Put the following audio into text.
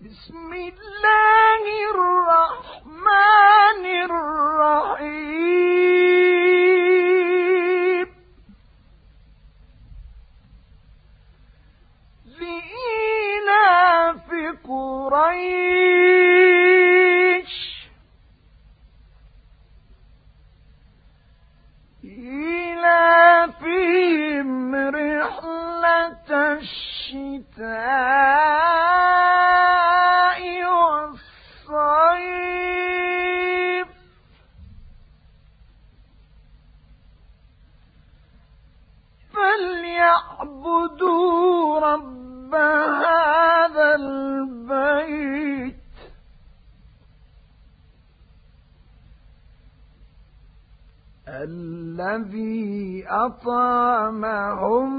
بسم الله الرحمن الرحيم. لإيلاف قريش. إيلافهم رحلة الشتاء. فليعبدوا رب هذا البيت. الذي أطعمهم